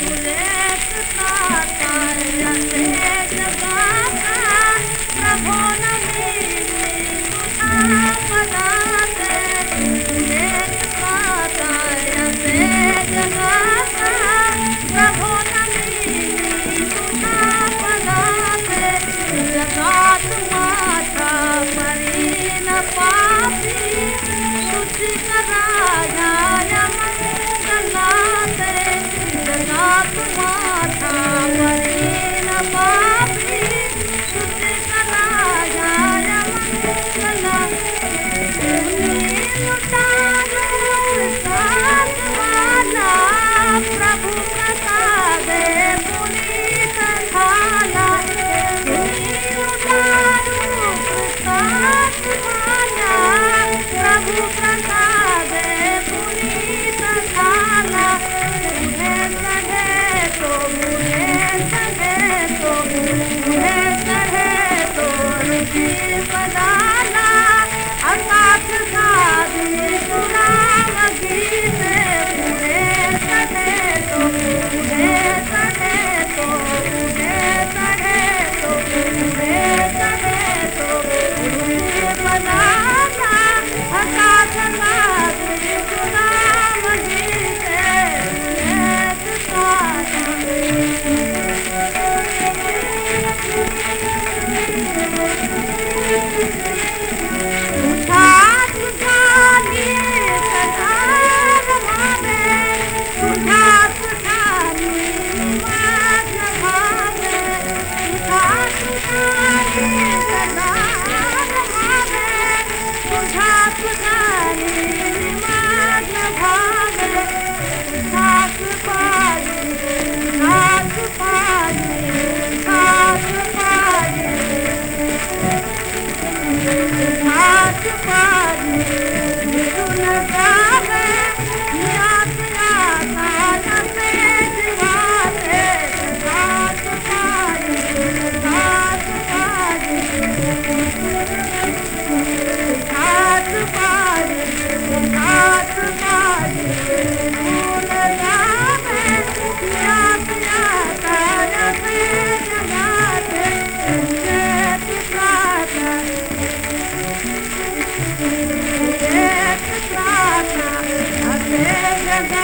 Yeah. Bye. सु Bye-bye.